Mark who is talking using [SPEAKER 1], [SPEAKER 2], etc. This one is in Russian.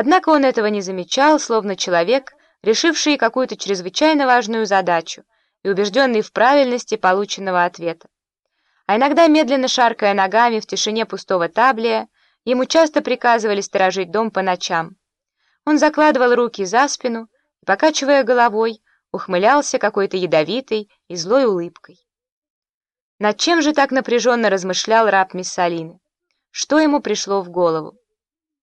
[SPEAKER 1] Однако он этого не замечал, словно человек, решивший какую-то чрезвычайно важную задачу и убежденный в правильности полученного ответа. А иногда, медленно шаркая ногами в тишине пустого таблия, ему часто приказывали сторожить дом по ночам. Он закладывал руки за спину и, покачивая головой, ухмылялся какой-то ядовитой и злой улыбкой. Над чем же так напряженно размышлял раб Миссалины? Что ему пришло в голову?